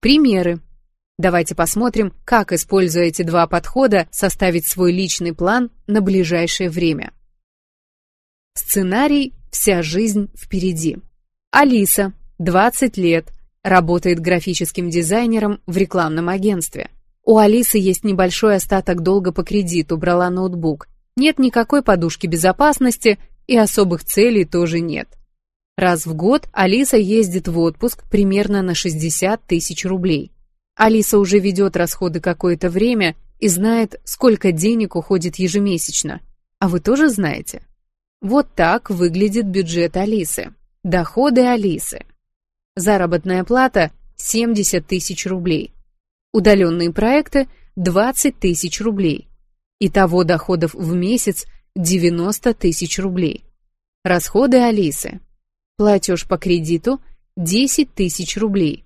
Примеры. Давайте посмотрим, как, используя эти два подхода, составить свой личный план на ближайшее время. Сценарий «Вся жизнь впереди». Алиса, 20 лет, работает графическим дизайнером в рекламном агентстве. У Алисы есть небольшой остаток долга по кредиту, брала ноутбук. Нет никакой подушки безопасности и особых целей тоже нет. Раз в год Алиса ездит в отпуск примерно на 60 тысяч рублей. Алиса уже ведет расходы какое-то время и знает, сколько денег уходит ежемесячно. А вы тоже знаете? Вот так выглядит бюджет Алисы. Доходы Алисы. Заработная плата 70 тысяч рублей. Удаленные проекты 20 тысяч рублей. Итого доходов в месяц 90 тысяч рублей. Расходы Алисы. Платеж по кредиту 10 тысяч рублей.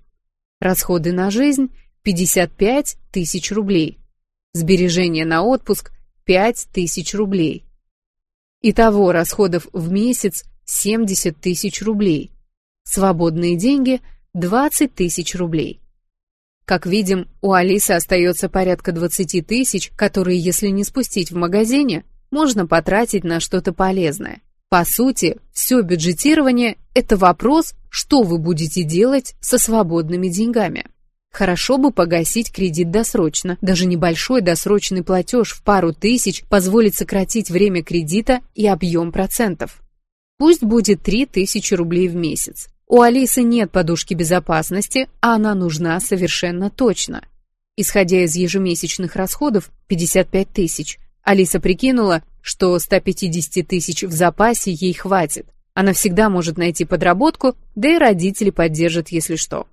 Расходы на жизнь 55 тысяч рублей. Сбережения на отпуск 5 тысяч рублей. Итого расходов в месяц 70 тысяч рублей. Свободные деньги 20 тысяч рублей. Как видим, у Алисы остается порядка 20 тысяч, которые, если не спустить в магазине, можно потратить на что-то полезное. По сути, все бюджетирование – это вопрос, что вы будете делать со свободными деньгами. Хорошо бы погасить кредит досрочно. Даже небольшой досрочный платеж в пару тысяч позволит сократить время кредита и объем процентов. Пусть будет 3000 рублей в месяц. У Алисы нет подушки безопасности, а она нужна совершенно точно. Исходя из ежемесячных расходов 55 тысяч, Алиса прикинула, что 150 тысяч в запасе ей хватит. Она всегда может найти подработку, да и родители поддержат, если что.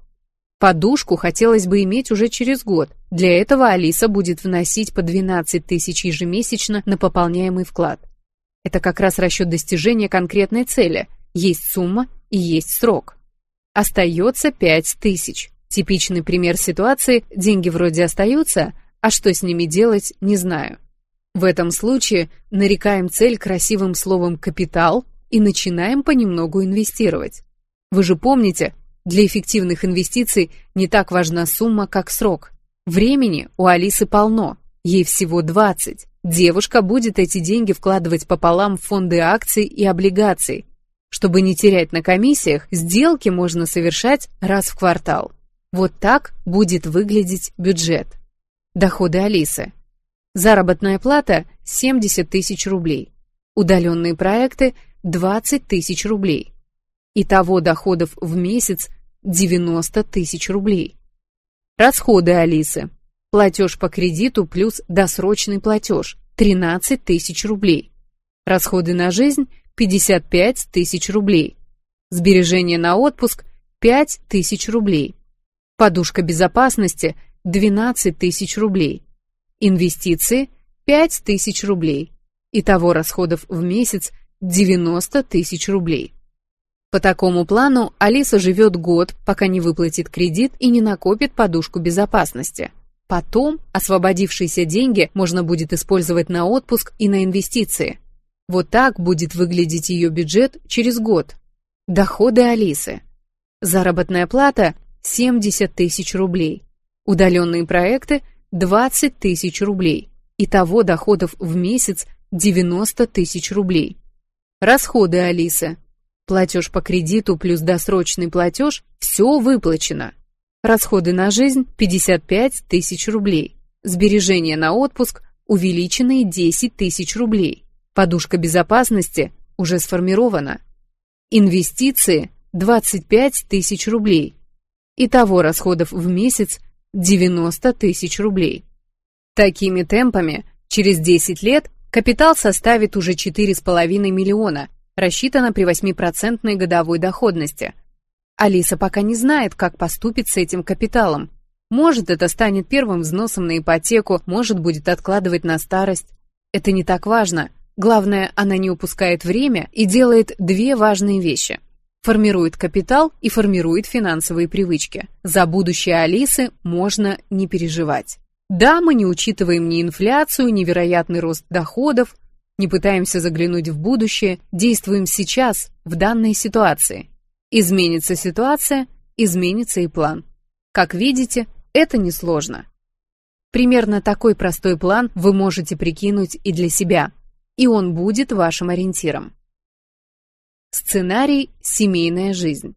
Подушку хотелось бы иметь уже через год. Для этого Алиса будет вносить по 12 тысяч ежемесячно на пополняемый вклад. Это как раз расчет достижения конкретной цели. Есть сумма и есть срок. Остается 5 тысяч. Типичный пример ситуации – деньги вроде остаются, а что с ними делать, не знаю. В этом случае нарекаем цель красивым словом «капитал» и начинаем понемногу инвестировать. Вы же помните, для эффективных инвестиций не так важна сумма, как срок. Времени у Алисы полно, ей всего 20. Девушка будет эти деньги вкладывать пополам в фонды акций и облигаций. Чтобы не терять на комиссиях, сделки можно совершать раз в квартал. Вот так будет выглядеть бюджет. Доходы Алисы. Заработная плата – 70 тысяч рублей. Удаленные проекты – 20 тысяч рублей. Итого доходов в месяц 90 тысяч рублей. Расходы Алисы. Платеж по кредиту плюс досрочный платеж 13 тысяч рублей. Расходы на жизнь 55 тысяч рублей. Сбережения на отпуск 5 тысяч рублей. Подушка безопасности 12 тысяч рублей. Инвестиции 5 тысяч рублей. Итого расходов в месяц 90 тысяч рублей. По такому плану Алиса живет год, пока не выплатит кредит и не накопит подушку безопасности. Потом освободившиеся деньги можно будет использовать на отпуск и на инвестиции. Вот так будет выглядеть ее бюджет через год. Доходы Алисы. Заработная плата – 70 тысяч рублей. Удаленные проекты – 20 тысяч рублей. Итого доходов в месяц – 90 тысяч рублей. Расходы Алисы – Платеж по кредиту плюс досрочный платеж – все выплачено. Расходы на жизнь – 55 тысяч рублей. Сбережения на отпуск – увеличенные 10 тысяч рублей. Подушка безопасности уже сформирована. Инвестиции – 25 тысяч рублей. Итого расходов в месяц – 90 тысяч рублей. Такими темпами через 10 лет капитал составит уже 4,5 миллиона – рассчитана при 8% годовой доходности. Алиса пока не знает, как поступить с этим капиталом. Может, это станет первым взносом на ипотеку, может, будет откладывать на старость. Это не так важно. Главное, она не упускает время и делает две важные вещи. Формирует капитал и формирует финансовые привычки. За будущее Алисы можно не переживать. Да, мы не учитываем ни инфляцию, ни вероятный рост доходов, не пытаемся заглянуть в будущее, действуем сейчас, в данной ситуации. Изменится ситуация, изменится и план. Как видите, это несложно. Примерно такой простой план вы можете прикинуть и для себя, и он будет вашим ориентиром. Сценарий «Семейная жизнь».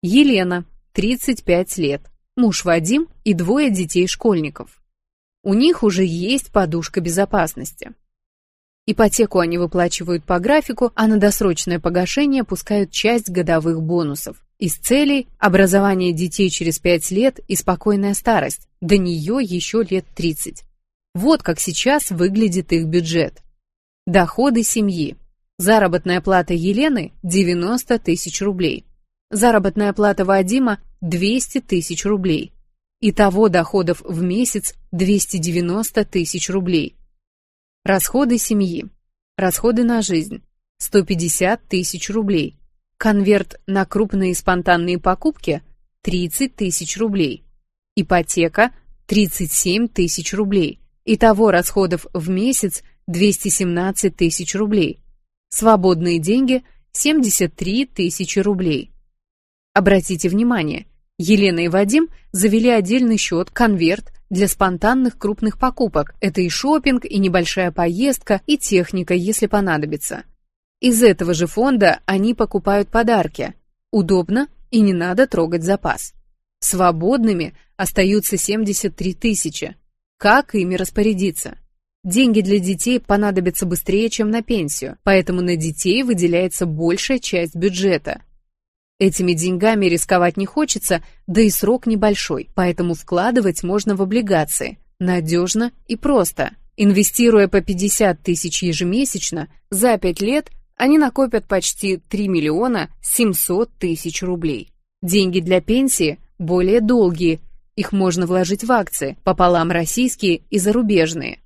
Елена, 35 лет, муж Вадим и двое детей-школьников. У них уже есть подушка безопасности. Ипотеку они выплачивают по графику, а на досрочное погашение пускают часть годовых бонусов. Из целей – образование детей через 5 лет и спокойная старость, до нее еще лет 30. Вот как сейчас выглядит их бюджет. Доходы семьи. Заработная плата Елены – 90 тысяч рублей. Заработная плата Вадима – 200 тысяч рублей. Итого доходов в месяц – 290 тысяч рублей. Расходы семьи. Расходы на жизнь. 150 тысяч рублей. Конверт на крупные спонтанные покупки – 30 тысяч рублей. Ипотека – 37 тысяч рублей. Итого расходов в месяц – 217 тысяч рублей. Свободные деньги – 73 тысячи рублей. Обратите внимание, Елена и Вадим завели отдельный счет, конверт для спонтанных крупных покупок. Это и шопинг, и небольшая поездка, и техника, если понадобится. Из этого же фонда они покупают подарки. Удобно и не надо трогать запас. Свободными остаются 73 тысячи. Как ими распорядиться? Деньги для детей понадобятся быстрее, чем на пенсию, поэтому на детей выделяется большая часть бюджета. Этими деньгами рисковать не хочется, да и срок небольшой, поэтому вкладывать можно в облигации. Надежно и просто. Инвестируя по 50 тысяч ежемесячно, за 5 лет они накопят почти 3 миллиона 700 тысяч рублей. Деньги для пенсии более долгие, их можно вложить в акции, пополам российские и зарубежные.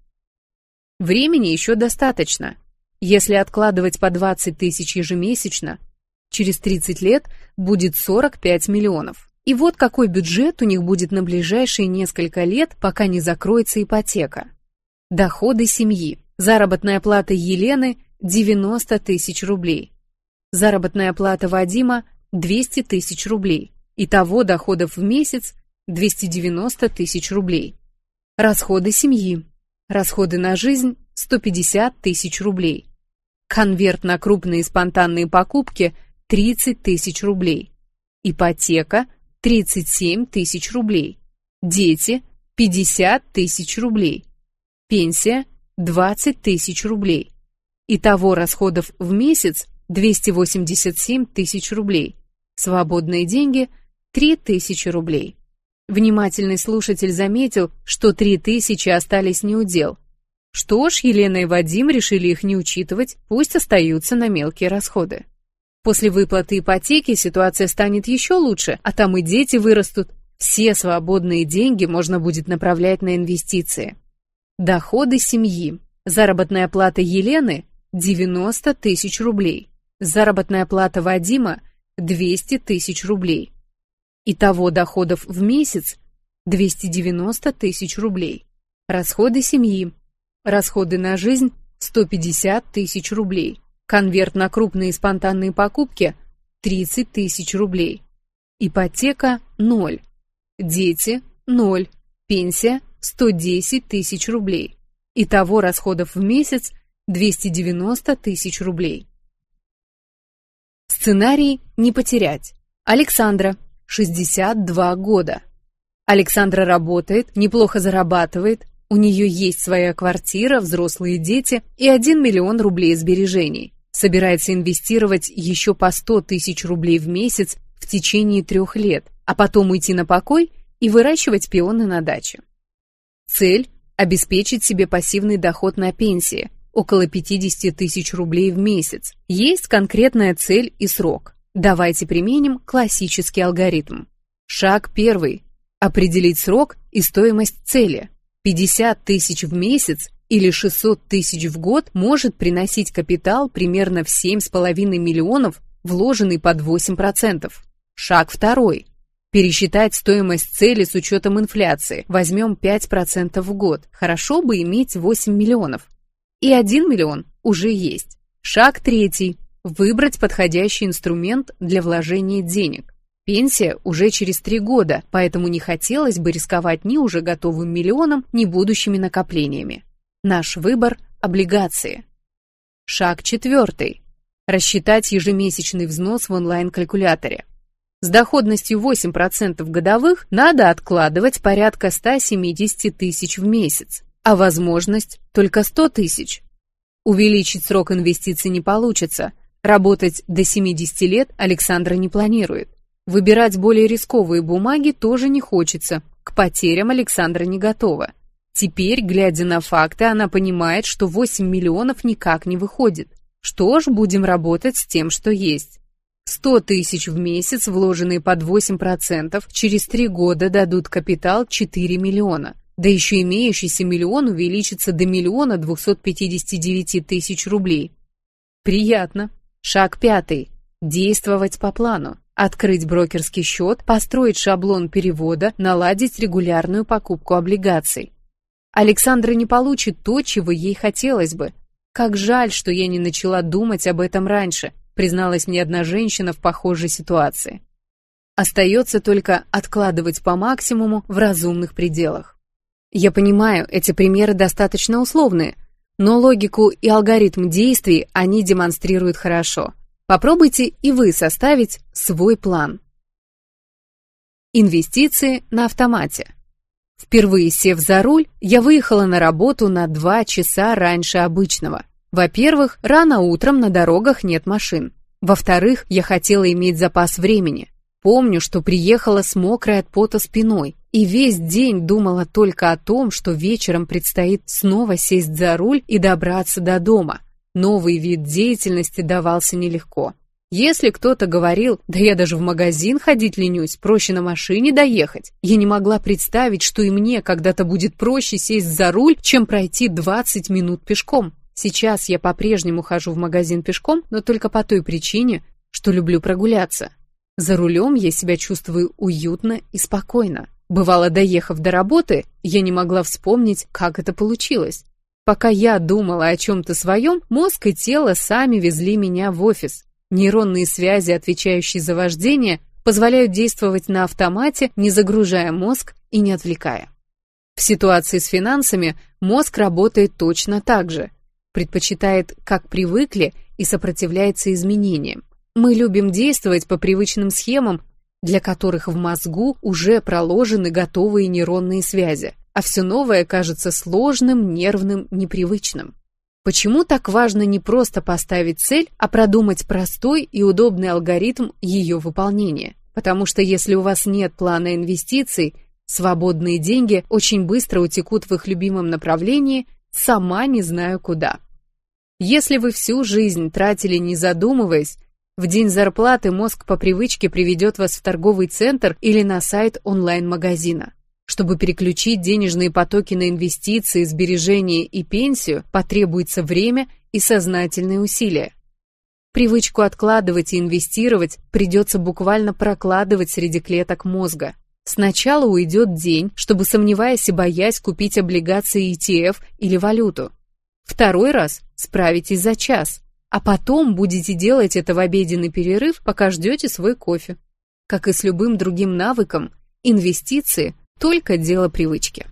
Времени еще достаточно. Если откладывать по 20 тысяч ежемесячно, Через 30 лет будет 45 миллионов. И вот какой бюджет у них будет на ближайшие несколько лет, пока не закроется ипотека. Доходы семьи. Заработная плата Елены – 90 тысяч рублей. Заработная плата Вадима – 200 тысяч рублей. Итого доходов в месяц – 290 тысяч рублей. Расходы семьи. Расходы на жизнь – 150 тысяч рублей. Конверт на крупные спонтанные покупки 30 тысяч рублей. Ипотека – 37 тысяч рублей. Дети – 50 тысяч рублей. Пенсия – 20 тысяч рублей. Итого расходов в месяц – 287 тысяч рублей. Свободные деньги – 3 тысячи рублей. Внимательный слушатель заметил, что 3 тысячи остались неудел. Что ж, Елена и Вадим решили их не учитывать, пусть остаются на мелкие расходы. После выплаты ипотеки ситуация станет еще лучше, а там и дети вырастут. Все свободные деньги можно будет направлять на инвестиции. Доходы семьи. Заработная плата Елены – 90 тысяч рублей. Заработная плата Вадима – 200 тысяч рублей. Итого доходов в месяц – 290 тысяч рублей. Расходы семьи. Расходы на жизнь – 150 тысяч рублей. Конверт на крупные спонтанные покупки – 30 тысяч рублей. Ипотека – 0. Дети – 0. Пенсия – 110 тысяч рублей. Итого расходов в месяц – 290 тысяч рублей. Сценарий «Не потерять». Александра, 62 года. Александра работает, неплохо зарабатывает, у нее есть своя квартира, взрослые дети и 1 миллион рублей сбережений собирается инвестировать еще по 100 тысяч рублей в месяц в течение трех лет, а потом уйти на покой и выращивать пионы на даче. Цель – обеспечить себе пассивный доход на пенсии, около 50 тысяч рублей в месяц. Есть конкретная цель и срок. Давайте применим классический алгоритм. Шаг первый – определить срок и стоимость цели. 50 тысяч в месяц или 600 тысяч в год может приносить капитал примерно в 7,5 миллионов, вложенный под 8%. Шаг второй. Пересчитать стоимость цели с учетом инфляции. Возьмем 5% в год. Хорошо бы иметь 8 миллионов. И 1 миллион уже есть. Шаг третий. Выбрать подходящий инструмент для вложения денег. Пенсия уже через три года, поэтому не хотелось бы рисковать ни уже готовым миллионом, ни будущими накоплениями. Наш выбор – облигации. Шаг четвертый. Рассчитать ежемесячный взнос в онлайн-калькуляторе. С доходностью 8% годовых надо откладывать порядка 170 тысяч в месяц, а возможность только 100 тысяч. Увеличить срок инвестиций не получится. Работать до 70 лет Александра не планирует. Выбирать более рисковые бумаги тоже не хочется. К потерям Александра не готова. Теперь, глядя на факты, она понимает, что 8 миллионов никак не выходит. Что ж, будем работать с тем, что есть. 100 тысяч в месяц, вложенные под 8%, через 3 года дадут капитал 4 миллиона. Да еще имеющийся миллион увеличится до миллиона 259 тысяч рублей. Приятно. Шаг пятый. Действовать по плану. Открыть брокерский счет, построить шаблон перевода, наладить регулярную покупку облигаций. Александра не получит то, чего ей хотелось бы. Как жаль, что я не начала думать об этом раньше, призналась мне одна женщина в похожей ситуации. Остается только откладывать по максимуму в разумных пределах. Я понимаю, эти примеры достаточно условные, но логику и алгоритм действий они демонстрируют хорошо. Попробуйте и вы составить свой план. Инвестиции на автомате. Впервые сев за руль, я выехала на работу на два часа раньше обычного. Во-первых, рано утром на дорогах нет машин. Во-вторых, я хотела иметь запас времени. Помню, что приехала с мокрой от пота спиной и весь день думала только о том, что вечером предстоит снова сесть за руль и добраться до дома. Новый вид деятельности давался нелегко. Если кто-то говорил, да я даже в магазин ходить ленюсь, проще на машине доехать, я не могла представить, что и мне когда-то будет проще сесть за руль, чем пройти 20 минут пешком. Сейчас я по-прежнему хожу в магазин пешком, но только по той причине, что люблю прогуляться. За рулем я себя чувствую уютно и спокойно. Бывало, доехав до работы, я не могла вспомнить, как это получилось. Пока я думала о чем-то своем, мозг и тело сами везли меня в офис. Нейронные связи, отвечающие за вождение, позволяют действовать на автомате, не загружая мозг и не отвлекая. В ситуации с финансами мозг работает точно так же, предпочитает, как привыкли, и сопротивляется изменениям. Мы любим действовать по привычным схемам, для которых в мозгу уже проложены готовые нейронные связи, а все новое кажется сложным, нервным, непривычным. Почему так важно не просто поставить цель, а продумать простой и удобный алгоритм ее выполнения? Потому что если у вас нет плана инвестиций, свободные деньги очень быстро утекут в их любимом направлении, сама не знаю куда. Если вы всю жизнь тратили не задумываясь, в день зарплаты мозг по привычке приведет вас в торговый центр или на сайт онлайн-магазина. Чтобы переключить денежные потоки на инвестиции, сбережения и пенсию, потребуется время и сознательные усилия. Привычку откладывать и инвестировать придется буквально прокладывать среди клеток мозга. Сначала уйдет день, чтобы, сомневаясь и боясь, купить облигации ETF или валюту. Второй раз справитесь за час, а потом будете делать это в обеденный перерыв, пока ждете свой кофе. Как и с любым другим навыком, инвестиции – только дело привычки.